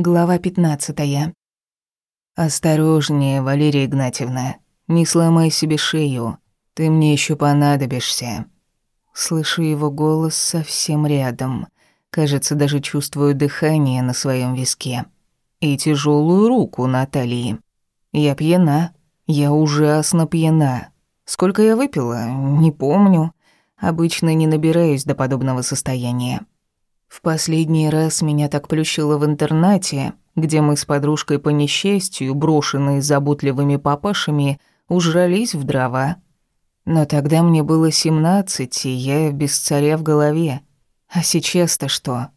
Глава 15. «Осторожнее, Валерия Игнатьевна. Не сломай себе шею. Ты мне еще понадобишься». Слышу его голос совсем рядом. Кажется, даже чувствую дыхание на своем виске. И тяжелую руку Натальи. Я пьяна. Я ужасно пьяна. Сколько я выпила, не помню. Обычно не набираюсь до подобного состояния. В последний раз меня так плющило в интернате, где мы с подружкой по несчастью, брошенные заботливыми папашами, ужрались в дрова. Но тогда мне было семнадцать, и я без царя в голове. А сейчас-то что?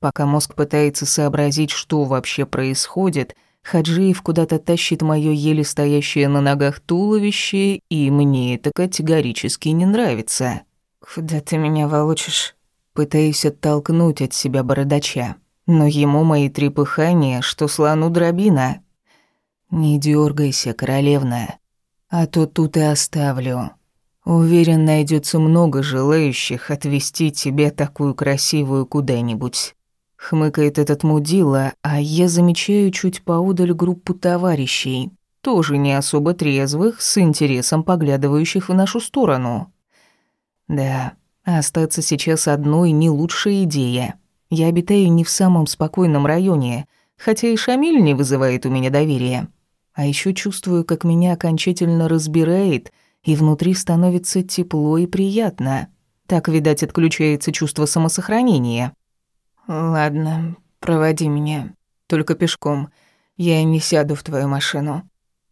Пока мозг пытается сообразить, что вообще происходит, Хаджиев куда-то тащит моё еле стоящее на ногах туловище, и мне это категорически не нравится. «Куда ты меня волочишь?» Пытаюсь оттолкнуть от себя бородача, но ему мои три пыхания, что слону дробина. «Не дергайся, королевна, а то тут и оставлю. Уверен, найдется много желающих отвезти тебя такую красивую куда-нибудь». Хмыкает этот мудила, а я замечаю чуть поодаль группу товарищей, тоже не особо трезвых, с интересом поглядывающих в нашу сторону. Да, Остаться сейчас одной не лучшая идея. Я обитаю не в самом спокойном районе, хотя и Шамиль не вызывает у меня доверия. А еще чувствую, как меня окончательно разбирает, и внутри становится тепло и приятно. Так, видать, отключается чувство самосохранения. «Ладно, проводи меня. Только пешком. Я не сяду в твою машину».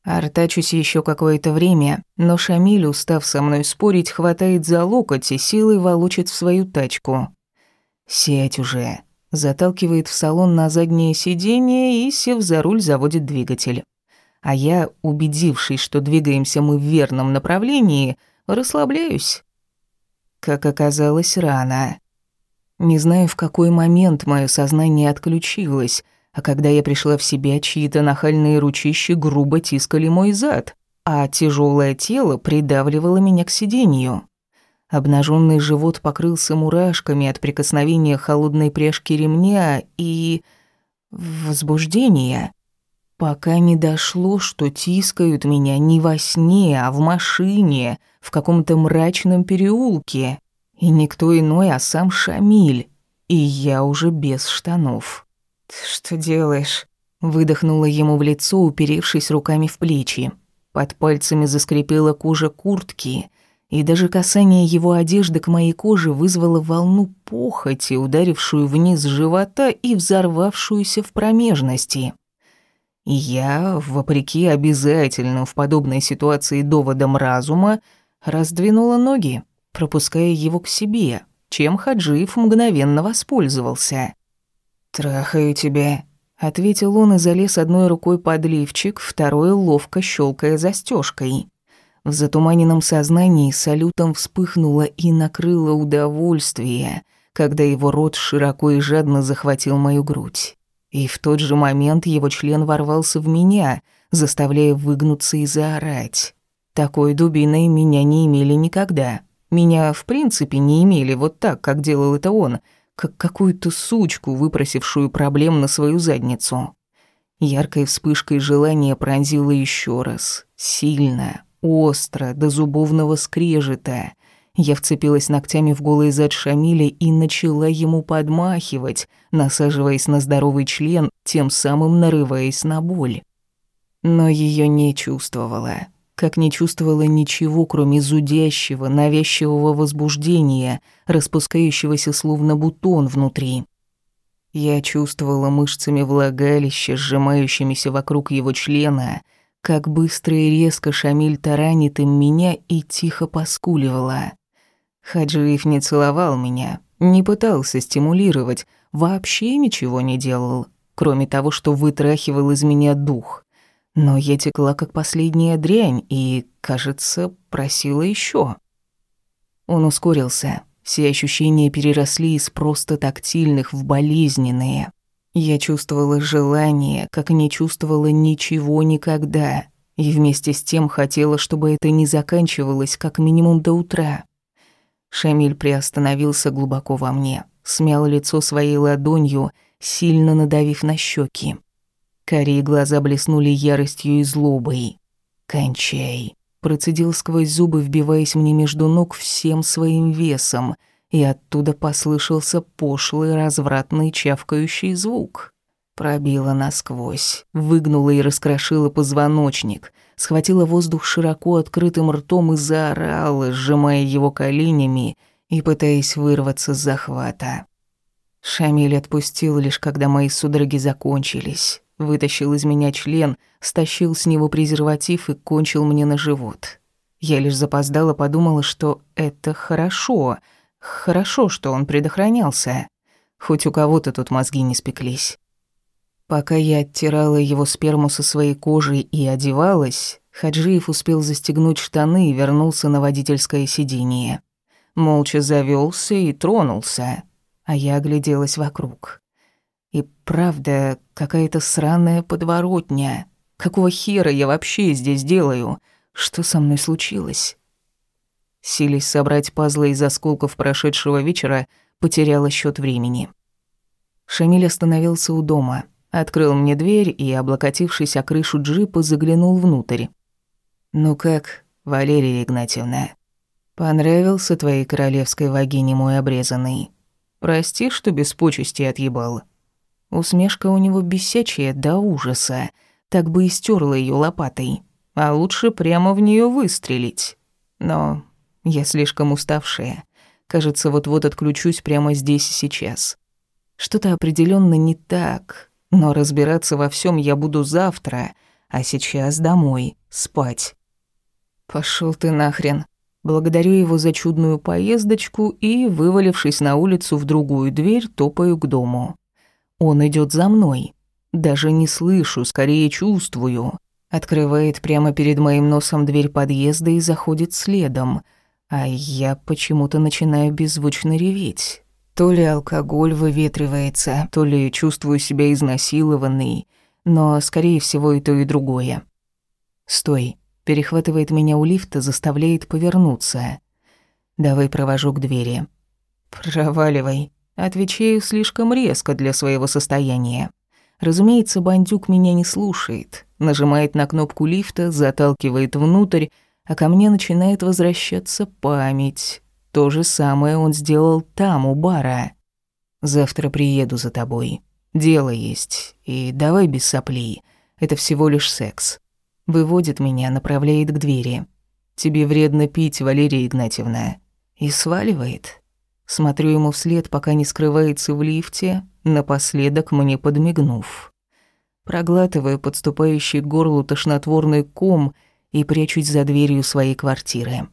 Артачусь еще какое-то время, но Шамиль, устав со мной спорить, хватает за локоть и силой волочит в свою тачку. «Сядь уже», заталкивает в салон на заднее сиденье и, сев за руль, заводит двигатель. А я, убедившись, что двигаемся мы в верном направлении, расслабляюсь. Как оказалось, рано. Не знаю, в какой момент мое сознание отключилось — а когда я пришла в себя, чьи-то нахальные ручищи грубо тискали мой зад, а тяжелое тело придавливало меня к сиденью. Обнаженный живот покрылся мурашками от прикосновения холодной пряжки ремня и... возбуждения. Пока не дошло, что тискают меня не во сне, а в машине, в каком-то мрачном переулке. И никто иной, а сам Шамиль. И я уже без штанов. «Ты что делаешь?» Выдохнула ему в лицо, уперевшись руками в плечи. Под пальцами заскрипела кожа куртки, и даже касание его одежды к моей коже вызвало волну похоти, ударившую вниз живота и взорвавшуюся в промежности. И я, вопреки обязательным в подобной ситуации доводам разума, раздвинула ноги, пропуская его к себе, чем Хаджиев мгновенно воспользовался. «Трахаю тебя», — ответил он и залез одной рукой под лифчик, второй ловко щелкая застежкой. В затуманенном сознании салютом вспыхнуло и накрыло удовольствие, когда его рот широко и жадно захватил мою грудь. И в тот же момент его член ворвался в меня, заставляя выгнуться и заорать. Такой дубиной меня не имели никогда. Меня, в принципе, не имели вот так, как делал это он — как какую-то сучку, выпросившую проблем на свою задницу. Яркой вспышкой желания пронзило еще раз. Сильно, остро, до зубовного скрежета. Я вцепилась ногтями в голый зад Шамиля и начала ему подмахивать, насаживаясь на здоровый член, тем самым нарываясь на боль. Но ее не чувствовала как не чувствовала ничего, кроме зудящего, навязчивого возбуждения, распускающегося словно бутон внутри. Я чувствовала мышцами влагалища, сжимающимися вокруг его члена, как быстро и резко Шамиль таранит им меня и тихо поскуливала. Хаджиев не целовал меня, не пытался стимулировать, вообще ничего не делал, кроме того, что вытрахивал из меня дух. Но я текла как последняя дрянь и, кажется, просила еще. Он ускорился. Все ощущения переросли из просто тактильных в болезненные. Я чувствовала желание, как не чувствовала ничего никогда, и вместе с тем хотела, чтобы это не заканчивалось как минимум до утра. Шамиль приостановился глубоко во мне, смял лицо своей ладонью сильно надавив на щеки. Карие глаза блеснули яростью и злобой. «Кончай!» Процедил сквозь зубы, вбиваясь мне между ног всем своим весом, и оттуда послышался пошлый, развратный, чавкающий звук. Пробила насквозь, выгнула и раскрошила позвоночник, схватила воздух широко открытым ртом и заорала, сжимая его коленями и пытаясь вырваться с захвата. Шамиль отпустил лишь когда мои судороги закончились, вытащил из меня член, стащил с него презерватив и кончил мне на живот. Я лишь запоздала подумала, что это хорошо, хорошо, что он предохранялся. Хоть у кого-то тут мозги не спеклись. Пока я оттирала его сперму со своей кожи и одевалась, Хаджиев успел застегнуть штаны и вернулся на водительское сиденье. Молча завёлся и тронулся, а я огляделась вокруг. И правда, какая-то сраная подворотня. Какого хера я вообще здесь делаю? Что со мной случилось? Силясь собрать пазлы из осколков прошедшего вечера, потеряла счет времени. Шамиль остановился у дома — Открыл мне дверь и, облокотившись о крышу джипа, заглянул внутрь. «Ну как, Валерия Игнатьевна, понравился твоей королевской вагине мой обрезанный? Прости, что без почести отъебал». Усмешка у него бесячая до ужаса, так бы и стерла ее лопатой, а лучше прямо в нее выстрелить. Но я слишком уставшая. Кажется, вот-вот отключусь прямо здесь и сейчас. Что-то определенно не так, но разбираться во всем я буду завтра, а сейчас домой, спать. Пошел ты нахрен. Благодарю его за чудную поездочку и, вывалившись на улицу в другую дверь, топаю к дому. Он идет за мной. Даже не слышу, скорее чувствую. Открывает прямо перед моим носом дверь подъезда и заходит следом, а я почему-то начинаю беззвучно реветь. То ли алкоголь выветривается, то ли чувствую себя изнасилованной, но, скорее всего, и то, и другое. «Стой!» — перехватывает меня у лифта, заставляет повернуться. «Давай провожу к двери». «Проваливай», — отвечаю слишком резко для своего состояния. Разумеется, бандюк меня не слушает, нажимает на кнопку лифта, заталкивает внутрь, а ко мне начинает возвращаться память. То же самое он сделал там, у бара. Завтра приеду за тобой. Дело есть. И давай без соплей. Это всего лишь секс. Выводит меня, направляет к двери. Тебе вредно пить, Валерия Игнатьевна. И сваливает. Смотрю ему вслед, пока не скрывается в лифте, напоследок мне подмигнув. Проглатываю подступающий к горлу тошнотворный ком и прячусь за дверью своей квартиры.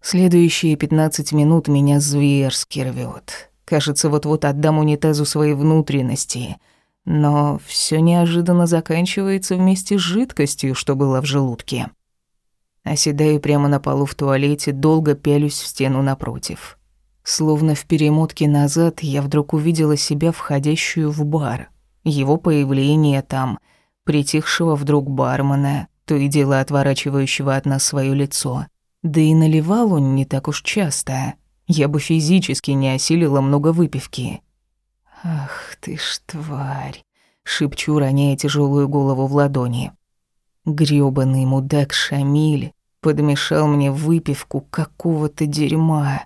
Следующие пятнадцать минут меня зверски рвёт. Кажется, вот-вот отдам унитазу свои внутренности. Но всё неожиданно заканчивается вместе с жидкостью, что было в желудке. Оседаю прямо на полу в туалете, долго пялюсь в стену напротив. Словно в перемотке назад я вдруг увидела себя входящую в бар. Его появление там, притихшего вдруг бармена, то и дело отворачивающего от нас своё лицо — да и наливал он не так уж часто. Я бы физически не осилила много выпивки. «Ах ты ж тварь!» — шепчу, роняя тяжелую голову в ладони. Грёбаный мудак Шамиль подмешал мне выпивку какого-то дерьма.